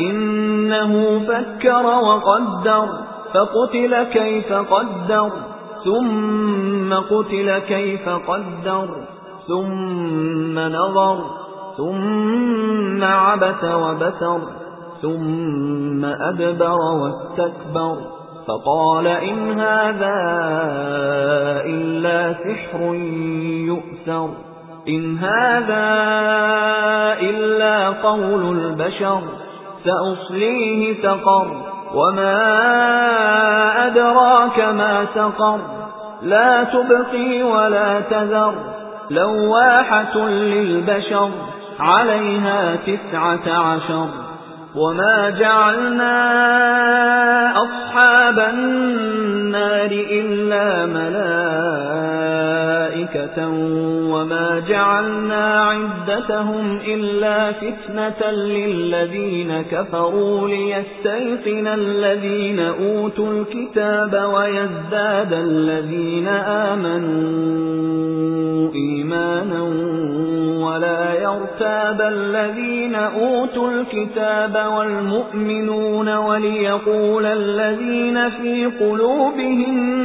إنه فكر وقدر فقتل كيف قدر ثم قتل كيف قدر ثم نظر ثم عبث وبسر ثم أدبر واستكبر. فقال إن هذا إلا سحر يؤثر إن هذا إلا قول البشر. سأصليه سقر وما أدراك ما سقر لا تبقي ولا تذر لواحة للبشر عليها تسعة عشر وما جعلنا أصحاب النار ملائكة وما جعلنا عدتهم إلا فتنة للذين كفروا ليستيقن الذين أوتوا الكتاب ويزداد الذين آمنوا إيمانا ولا يرتاب الذين أوتوا الكتاب والمؤمنون وليقول الذين في قلوبهم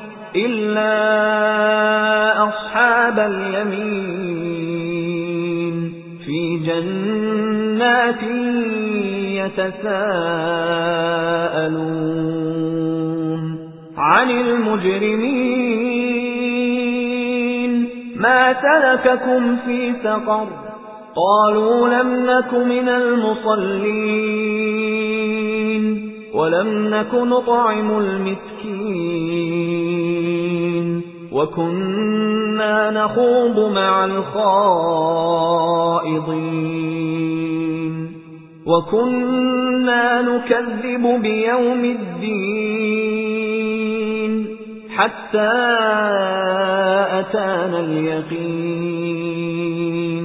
إلا أصحاب اليمين في جنات يتساءلون عن المجرمين ما سلككم في سقر قالوا لم نك من المصلين ولم نك نطعم المسكين وكنا نخوض مع الخائضين وكنا نكذب بيوم الدين حتى أتانا اليقين